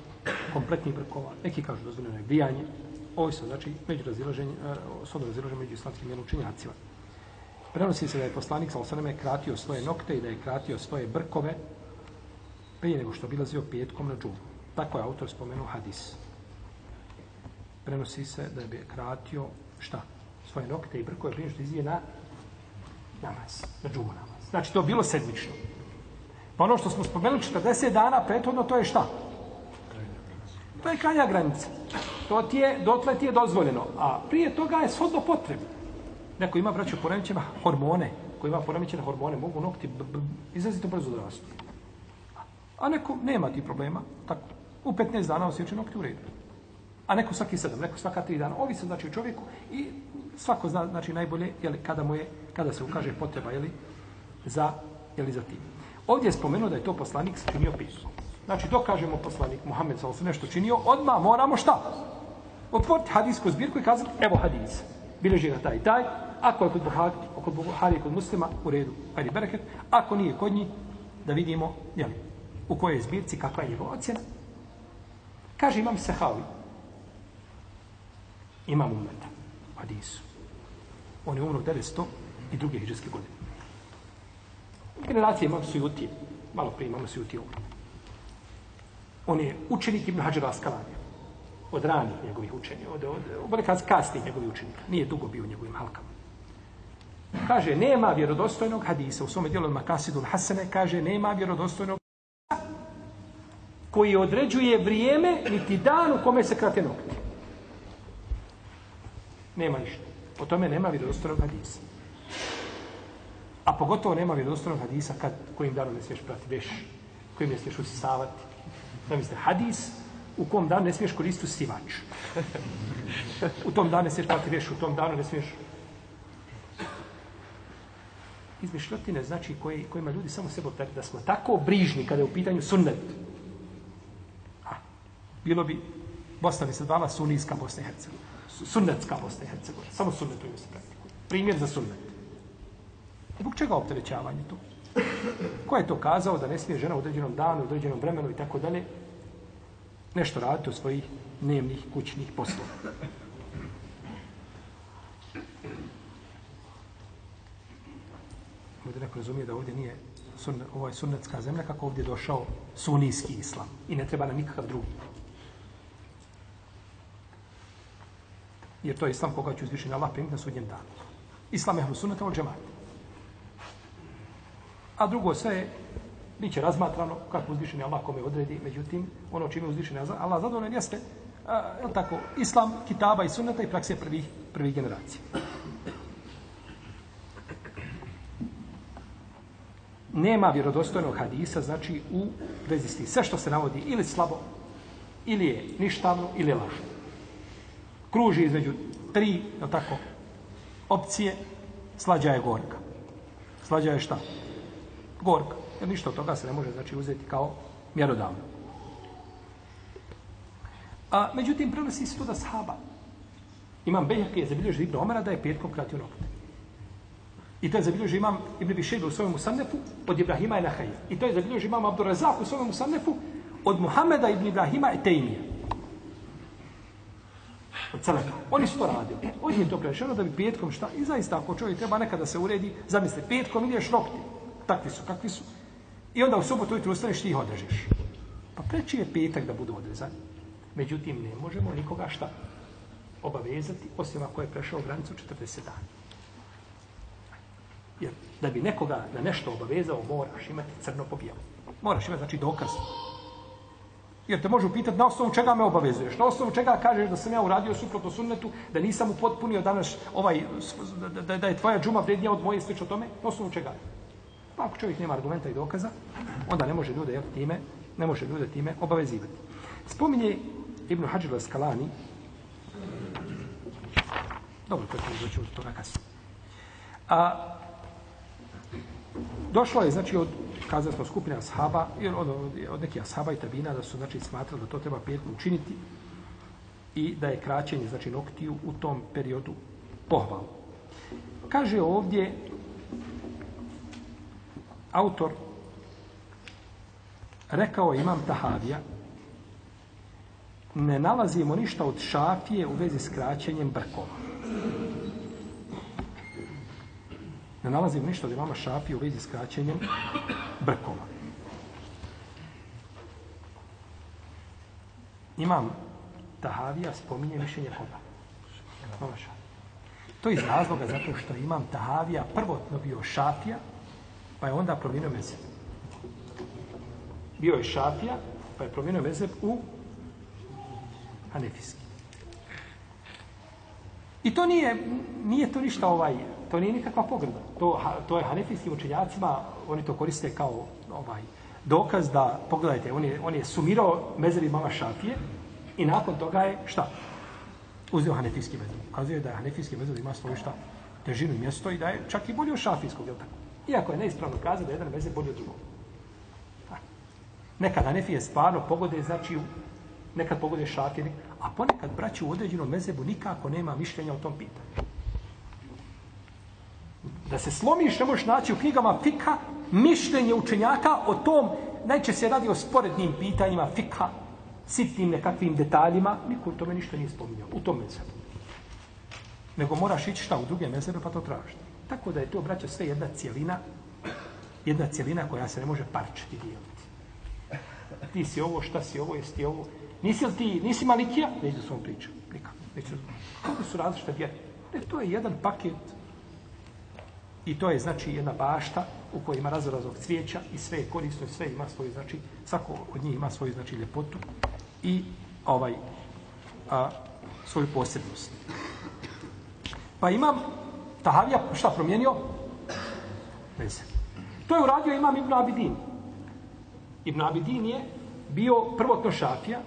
kompletnih brkova, neki kažu dozvoljeno je grijanje, ovo su znači među razilaženje, e, sodo razilaženje među islamskim jednom učinjacima. Prenosi se da je poslanik sa osaname kratio svoje nokte i da je kratio svoje brkove prije nego što obilazio petkom na džumu. Tako je autor spomenuo hadis. Prenosi se da bi kratio šta? Svoje nokte i brkove prije što izvije na namaz, na džumu namaz. Znači to je bilo sedmično. Pa ono što smo spomenuli 40 dana prethodno, to je šta? To je krajnja granica. To ti je, dotle ti je dozvoljeno. A prije toga je shodno potrebno. Neko ima, braćo, poremećena hormone, koji ima poremećene hormone, mogu nokti b, b, izrazito brzo da. A neko nema ti problema, tako. U 15 dana osjeća nokti u redu. A neko svaki sedam, neko svaka 3 dana. Ovi se znači u čovjeku i svako zna znači najbolje jeli, kada mu je kada se ukaže potreba jeli, za jeli, za tim. Ovdje je spomenuo da je to poslanik činio pismo. Znači, dok kažemo poslanik Muhammed sallallahu nešto činio, odma moramo šta? Otvoriti hadijsku zbirku i kazati, evo hadis. Bileži ga taj i taj, ako je kod Buhari, kod Buhari kod muslima, u redu, ali bereket. Ako nije kod njih, da vidimo, jeli, u kojoj zbirci, kakva je njegova ocjena. Kaže imam Sehavi, imam umeta, u hadisu. On je umro 900 i druge hiđarske godine. Generacije imam Sujutije, malo prije imam Sujutije umro. On je učenik Ibn Hađara Askalanja. Od ranih njegovih učenja, od, od, od, od kasnih njegovih učenika. Nije dugo bio u njegovim halkama. Kaže, nema vjerodostojnog hadisa. U svome dijelu Makasidul Hasene, kaže, nema vjerodostojnog koji određuje vrijeme niti dan u kome se krate nokti. Nema ništa. Po tome nema vjerodostojnog hadisa. A pogotovo nema vjerodostojnog hadisa kad kojim danom ne smiješ prati veš, kojim ne smiješ usisavati. Zamislite, hadis u kom danu ne smiješ koristiti sivač. U tom danu ne smiješ prati veš, u tom danu ne smiješ izmišljotine, znači koji, kojima ljudi samo sebe optari, da smo tako brižni kada je u pitanju sunnet. A, bilo bi, Bosna bi se zvala sunijska Bosna i Hercegovina. Sunnetska Bosna i Hercegovina. Samo sunnet ima se praktikuje. Primjer za sunnet. Zbog čega opterećavanje to? Ko je to kazao da ne smije žena u određenom danu, u određenom vremenu i tako dalje nešto raditi u svojih dnevnih kućnih poslova? Ovdje neko razumije da ovdje nije sunne, ovo je sunnetska zemlja kako ovdje došao sunijski islam i ne treba nam nikakav drugi. Jer to je islam koga će uzvišenje Allah primiti na sudnjem danu. Islam je hlusunata od džemata. A drugo sve je, bit će razmatrano kako uzvišenje Allah kome odredi, međutim, ono čime uzvišenje Allah zadovoljen jeste, a, je tako, islam, kitaba i sunneta i prakse prvih, prvih generacija. Nema vjerodostojnog hadisa, znači u vezi s tim. Sve što se navodi ili slabo, ili je ništavno, ili je lažno. Kruži između tri, je tako, opcije, slađa je gorka. Slađa je šta? gorka. Jer ništa od toga se ne može znači uzeti kao mjerodavno. A međutim, prenosi se to da sahaba. Imam Bejhak je zabilježio Ibn Omara da je petkom kratio nokte. I to je zabilježio imam Ibn Bišejbe u svojom Musannefu od Ibrahima i Nahaja. I to je zabilježio imam Abdurazak u svojom Musannefu od Muhameda ibn Ibrahima i Tejmija od Seleka. Oni su to radili. Od njih je to prešeno da bi petkom šta, i zaista ako čovjek treba nekada se uredi, zamisli, petkom ideš nokti, takvi su, kakvi su, i onda u subotu ujutru ustaneš ti ih odrežiš. Pa preći je petak da budu odrezani. Međutim, ne možemo nikoga šta obavezati, osim ako je prešao granicu 40 dana. Jer da bi nekoga na nešto obavezao, moraš imati crno po bijelu. Moraš imati, znači, dokaz. Jer te može upitati na osnovu čega me obavezuješ, na osnovu čega kažeš da sam ja uradio suprotno sunnetu, da nisam upotpunio danas ovaj, da, da, je tvoja džuma vrednija od moje slično tome, na osnovu čega? Pa ako čovjek nema argumenta i dokaza, onda ne može ljude jel, time, ne može ljude time obavezivati. Spominje Ibn Hađir Skalani, dobro, to ćemo doći od toga kasnije. A, došlo je, znači, od, kazali smo, skupine ashaba, jer od, od, od nekih ashaba i tabina, da su, znači, smatrali da to treba petku učiniti i da je kraćenje, znači, noktiju u tom periodu pohval. Kaže ovdje autor rekao imam Tahavija ne nalazimo ništa od šafije u vezi s kraćenjem brkova. Ne nalazim ništa od imama šafije u vezi s kraćenjem brkova. Imam Tahavija spominje mišljenje koga? Mama šafija. To je iz razloga zato što imam Tahavija prvotno bio šafija, pa je onda promijenio mezeb. Bio je šafija, pa je promijenio mezeb u hanefijski. I to nije, nije to ništa ovaj, to nije nikakva pogrda. To, to je hanefijskim učenjacima, oni to koriste kao ovaj dokaz da, pogledajte, on je, on je sumirao mezeri mama šafije i nakon toga je šta? Uzeo hanefijski mezir. Ukazuje da je hanefijski mezir ima svoju šta? Težinu i mjesto i da je čak i bolje od šafijskog, je tako? Iako je neispravno kazao da je jedan mezir bolje od drugog. Nekad hanefije stvarno pogode, znači nekad pogode šafije, a ponekad braći u određenom mezebu nikako nema mišljenja o tom pitanju. Da se slomiš, ne možeš naći u knjigama fika mišljenje učenjaka o tom, najčešće se radi o sporednim pitanjima fika, sitnim nekakvim detaljima, niko u tome ništa nije spominjao, u tom mezebu. Nego moraš ići šta u druge mezebe pa to tražiti. Tako da je to, braća, sve jedna cijelina, jedna cijelina koja se ne može parčiti dijeliti. Ti si ovo, šta si ovo, jesi ti ovo. Nisi li ti, nisi malikija? Neću da svom pričam, Nikako. Neću, da Kako su različite vjere? Ne, to je jedan paket i to je, znači, jedna bašta u kojoj ima razorazog cvijeća i sve je korisno i sve ima svoju, znači, svako od njih ima svoju, znači, ljepotu i ovaj, a, svoju posebnost. Pa imam Tahavija, šta promijenio? Veze. To je uradio imam Ibn Abidin. Ibn Abidin je bio prvotno šafija,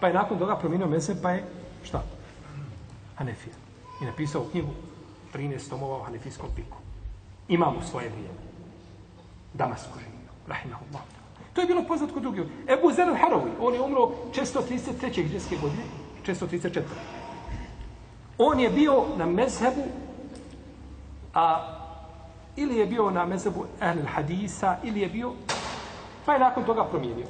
pa je nakon toga promijenio meze, pa je šta? Hanefija. I napisao u knjigu 13 tomova o hanefijskom piku. Imamo svoje vrijeme. Damasku živio. Rahimahullah. To je bilo poznat kod drugih. Ebu Zer al-Harawi, on je umro 633. hijđarske godine, 634. On je bio na mezhebu, a ili je bio na mezhebu Ahl hadisa ili je bio, pa je nakon toga promijenio.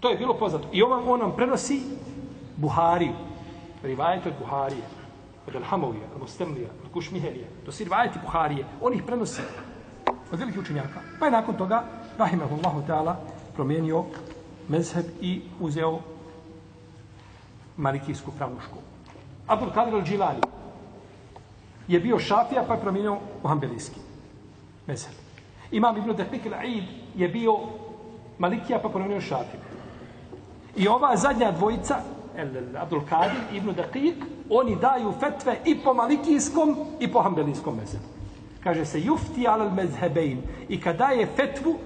To je bilo poznato. I on, on nam prenosi Buhariju, rivajet od Buharije, od Al-Hamovija, od Mustemlija, od Kušmihelija, to Sirvajeti Buharije, on ih prenosi od velikih učenjaka. Pa je nakon toga, rahimahullahu ta'ala, promijenio mezheb i uzeo malikijsku pravnu školu. Abdul Kadir al-Đilani je bio šafija pa je promijenio u hambelijski mezheb. Imam Ibn Dehbik al-Aid je bio malikija pa promijenio šafiju. I ova zadnja dvojica, el, Abdul Kadir i Ibn Dehbik, oni daju fetve i po malikijskom i po hambelijskom mezhebu. Kaže se jufti alal mezhebein. I kad daje fetvu,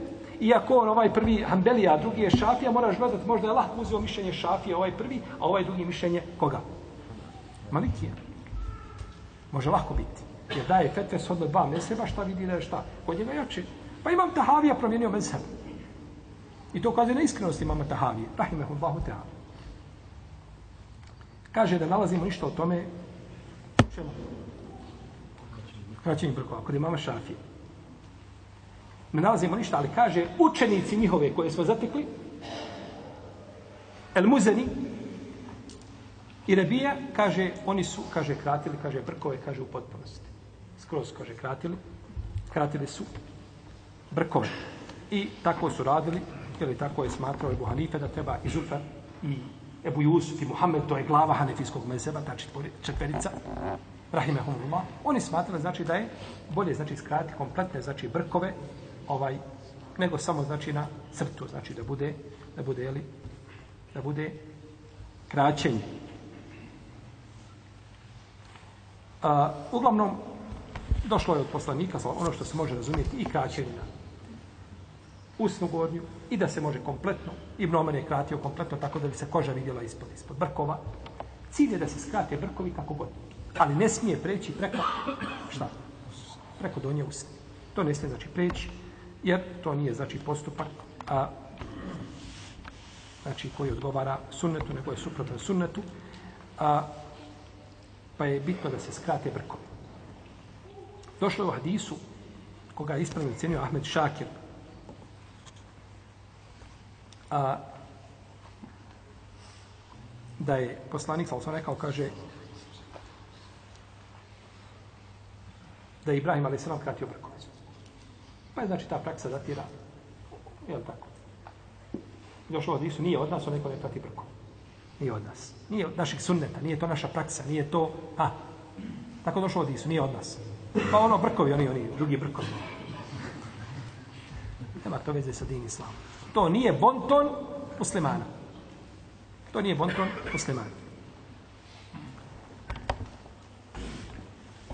iako on ovaj prvi Hanbelija, a drugi je Šafija, moraš gledati, možda je lahko uzeo mišljenje Šafija, ovaj prvi, a ovaj drugi mišljenje koga? Malikija. Može lahko biti. Jer daje fetve s odno dva meseba, šta vidi da je šta? Kod njega jače. Pa imam Tahavija promijenio mezheb. I to ukazuje na iskrenost imama Tahavije. Rahimehullahu ta'ala. Kaže da nalazimo ništa o tome čemu? Kraćenje brkova, kod imama Šafije ne nalazimo ništa, ali kaže učenici njihove koje smo zatekli, El Muzeni, I Rebija, kaže, oni su, kaže, kratili, kaže, brkove, kaže, u potpunosti. Skroz, kaže, kratili, kratili su brkove. I tako su radili, ili tako je smatrao Ebu Hanife da treba i i Ebu Jusuf i Muhammed, to je glava hanefijskog mezeba, znači četverica, rahimehumullah, oni smatrali, znači, da je bolje, znači, skrati kompletne, znači, brkove, ovaj, nego samo, znači, na crtu, znači, da bude, da bude, jeli, da bude kraćenje. A, uglavnom, došlo je od poslanika, ono što se može razumjeti, i kraćenje na usnu gornju i da se može kompletno. Ibn Omer je kratio kompletno tako da bi se koža vidjela ispod, ispod brkova. Cilj je da se skrate brkovi kako god. Ali ne smije preći preko, šta? Preko donje usne. To ne smije znači preći, jer to nije znači postupak, a znači koji odgovara sunnetu, nego je suprotan sunnetu, a, pa je bitno da se skrate brkovi. Došlo je u hadisu, koga je ispravno cijenio Ahmed Šakir, a, da je poslanik, sam rekao, kaže, da je Ibrahim a.s. kratio brkove. Pa je znači ta praksa datira, je li tako? Došlo od Isu, nije od nas, onaj ko ne prati brko. Nije od nas. Nije od naših sunneta, nije to naša praksa, nije to, a, tako došlo od Isu, nije od nas. Pa ono brkovi, oni, oni, drugi brkovi. Nema to veze sa din islamom. To nije bonton muslimana. To nije bonton muslimana.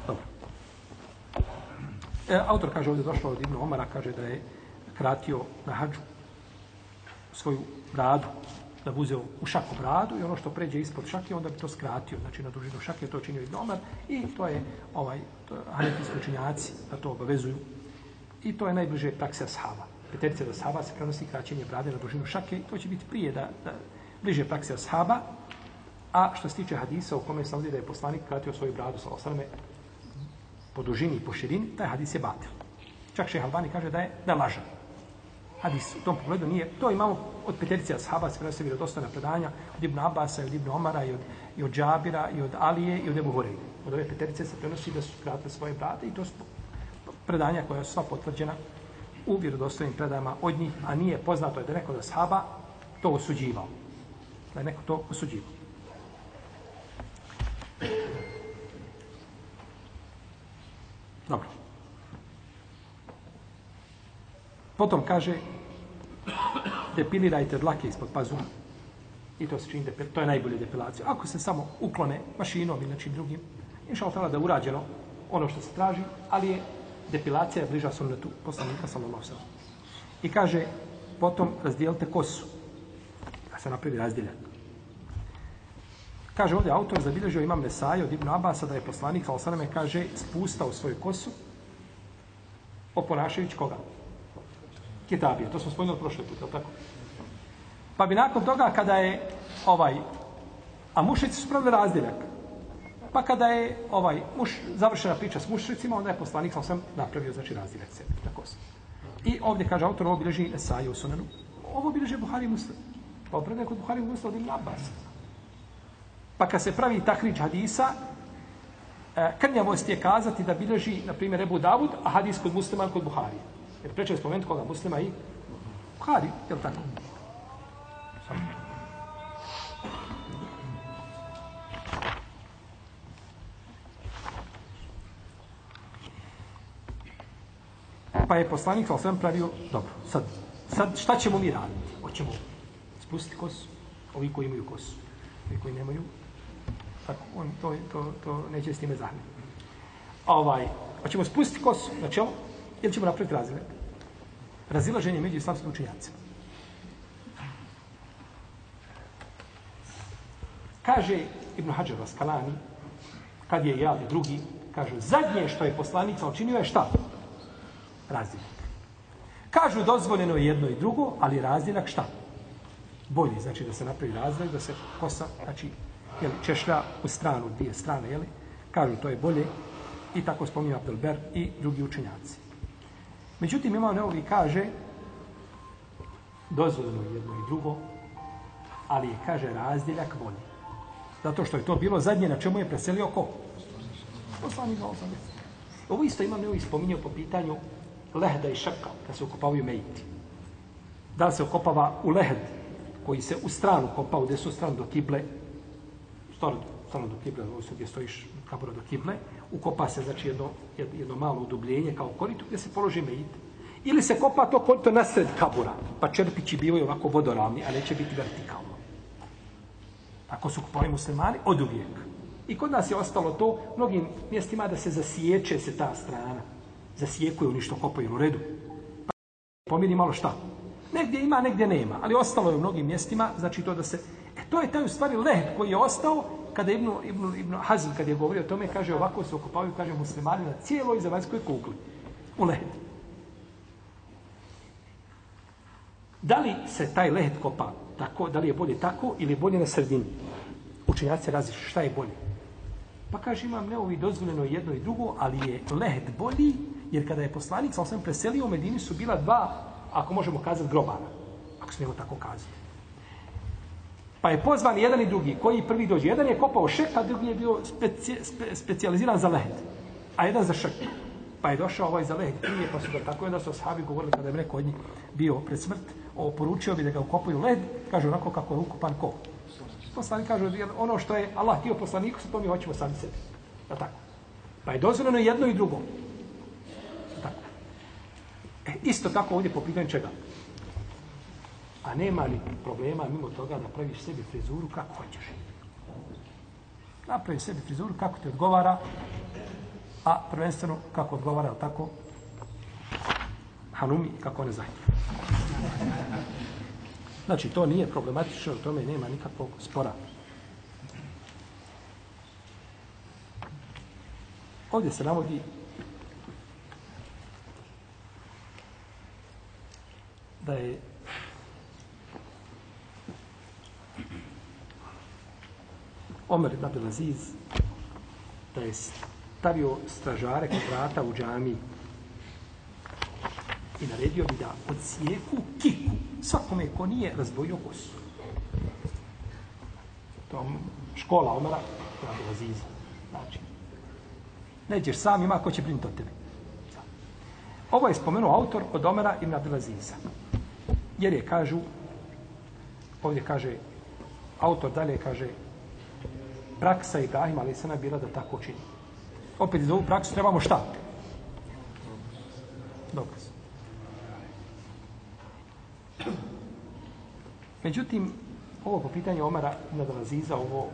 Dobro. E, autor kaže ovdje došlo od Ibnu Omara, kaže da je kratio na hađu svoju bradu, da bi uzeo u šaku bradu i ono što pređe ispod šake, onda bi to skratio, znači na dužinu šake, to činio Ibn Omar i to je ovaj, hanetijski učinjaci da to obavezuju i to je najbliže prakse ashaba. Peterice do ashaba se prenosi kraćenje brade na dužinu šake, to će biti prije da, da bliže prakse ashaba, a što se tiče hadisa u kome se navodi da je poslanik kratio svoju bradu sa osrame po dužini i po širini, taj hadis je batil. Čak šeha Albani kaže da je da laža. Hadis u tom pogledu nije. To imamo od peterice ashaba, se prenosi vjerodostojna predanja od Ibn Abasa, od Ibn Omara, i od, i od Džabira, i od Alije, i od Ebu Horeide. Od ove peterice se prenosi da su kratile svoje brade i to su predanja koja su sva potvrđena u vjerodostojnim predajama od njih, a nije poznato je da neko da sahaba to osuđivao. Da je neko to osuđivao. Dobro. Potom kaže depilirajte dlake ispod pazuma. I to se čini depil, to je najbolje depilacija. Ako se samo uklone mašinom ili nečim drugim, inša Allah da je urađeno ono što se traži, ali je depilacija je bliža sunnetu poslanika sallallahu sallam. I kaže, potom razdijelite kosu. Da se napravi razdjeljak. Kaže ovdje autor zabilježio imam Nesaj od Ibn Abasa da je poslanik sallallahu sallam kaže spustao svoju kosu oponašajući koga? Kitabije. To smo spomenuli prošle put, tako? Pa bi nakon toga kada je ovaj a mušici su pravili razdjeljak. Pa kada je ovaj muš završena priča s mušricima, onda je poslanik sam sam napravio znači razdjeljak sebe. Tako se. I ovdje kaže autor ovo bilježi Esai u Sunanu. Ovo bilježi Buhari Muslim. Pa opredaj kod Buhari Muslim od Ibn Abbas. Pa kad se pravi tahrič hadisa, e, krnjavost je kazati da bilježi, na primjer, Ebu Davud, a hadis kod muslima kod Buhari. Jer preče je spomenuti koga muslima i Buhari, je li tako? Pa je poslanik sa osvijem pravio, dobro, sad, sad šta ćemo mi raditi? Hoćemo spustiti kosu, ovi koji imaju kosu, ovi koji nemaju, tako, on to, to, to neće s time zahmeti. Ovaj, hoćemo spustiti kosu, na čelo ili ćemo napraviti razile? Razilaženje među islamskim učinjacima. Kaže Ibn Hajar Raskalani, kad je javlja drugi, kaže, zadnje što je poslanica učinio je šta? Razdjeljak. Kažu dozvoljeno je jedno i drugo, ali razdjeljak šta? Bolji, znači da se napravi razdjeljak, da se kosa, znači, jeli, češlja u stranu, dvije strane, jeli? Kažu to je bolje i tako spominju Abdelber i drugi učenjaci. Međutim, imao neovi kaže dozvoljeno je jedno i drugo, ali je, kaže, razdjeljak bolji. Zato što je to bilo zadnje na čemu je preselio ko? Poslanik za osam Ovo isto imam neovi spominjao po pitanju lehda i šaka, kad se ukopavaju mejiti. Da li se ukopava u lehd, koji se u stranu kopa, u desnu stranu do kible, stranu, stranu do kible, ovo gdje stojiš kabura do kible, ukopa se znači jedno, jedno malo udubljenje kao korito gdje se položi mejit. Ili se kopa to korito nasred kabura, pa čerpići bivaju ovako vodoravni, a neće biti vertikalno. Tako su kupovali muslimani od uvijek. I kod nas je ostalo to, mnogim mjestima da se zasiječe se ta strana. Zasijekuju oni što kopaju u redu. Pa pomini malo šta. Negdje ima, negdje nema. Ali ostalo je u mnogim mjestima, znači to da se... E, to je taj u stvari lehd koji je ostao kada Ibn, Ibn, Ibn Hazm, kad je govorio o tome, kaže ovako se okupavaju, kaže muslimani na cijeloj zemaljskoj kugli. U lehd. Da li se taj lehd kopa tako, da li je bolje tako ili bolje na sredini? Učenjaci različite šta je bolje. Pa kaže, imam neovi dozvoljeno jedno i drugo, ali je lehd bolji, jer kada je poslanik, sam sam preselio u Medini, su bila dva, ako možemo kazati, grobara. Ako smijemo tako kazati. Pa je pozvan jedan i drugi. Koji prvi dođe? Jedan je kopao šek, a drugi je bio speci, spe, za lehet. A jedan za šek. Pa je došao ovaj za lehet prije, pa su ga tako da su ashabi govorili kada je neko od njih bio pred smrt, oporučio bi da ga ukopaju led, kaže onako kako je ukopan ko. Poslanik kaže, ono što je Allah htio poslaniku, sa to mi hoćemo sami sebi. Ja tako. Pa je dozvoljeno jedno i drugo. E, isto tako ovdje po pitanju čega? A nema li problema mimo toga da praviš sebi frizuru kako hoćeš? Napravi sebi frizuru kako ti odgovara, a prvenstveno kako odgovara, tako? Hanumi kako ne zajedno. Znači, to nije problematično, u tome nema nikakvog spora. Ovdje se navodi da je Omer ibn Abdelaziz da je stavio stražare kod vrata u džami i naredio bi da odsijeku kiku svakome ko nije razdvojio kosu. To škola Omera ibn je Znači, neđeš sam, ima ko će brinuti o tebi. Ovo je spomenuo autor od Omera ibn Abdelaziza. Jer je, kažu, ovdje kaže, autor dalje kaže, praksa Ibrahima, ali se bila da tako čini. Opet za ovu praksu trebamo šta? Dokaz. Međutim, ovo po pitanju Omara nadalaziza, ovo,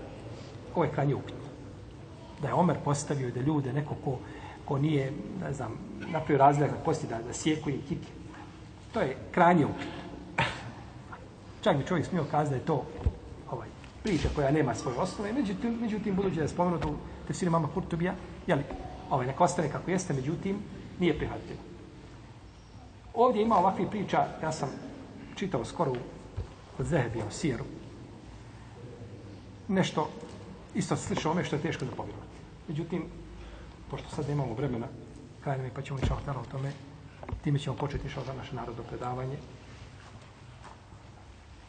ovo je kranje upitno. Da je Omer postavio da ljude, neko ko, ko nije, ne znam, napravio razlijak na posti da, da sjeku i kike. To je kranje upitno. Čak bi čovjek smio kazati da je to ovaj, priča koja nema svoje osnove. Međutim, međutim budući da je spomenuto u tefsiru mama Kurtubija, jeli, ovaj, neka ostane kako jeste, međutim, nije prihvatljivo. Ovdje ima ovakvih priča, ja sam čitao skoro od Zehebija u Sijeru, nešto isto slično ome što je teško da povjerovati. Međutim, pošto sad nemamo vremena, kraj nam pa ćemo i o tome, time ćemo početi šao za naše narodno predavanje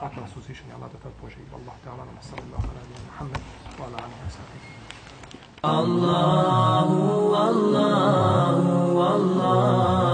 ako nas uzvišen je Allah da tad poželi. Allah ta'ala nam sallallahu ala nama Muhammed wa ala nama sallam. Allahu, Allahu, Allahu.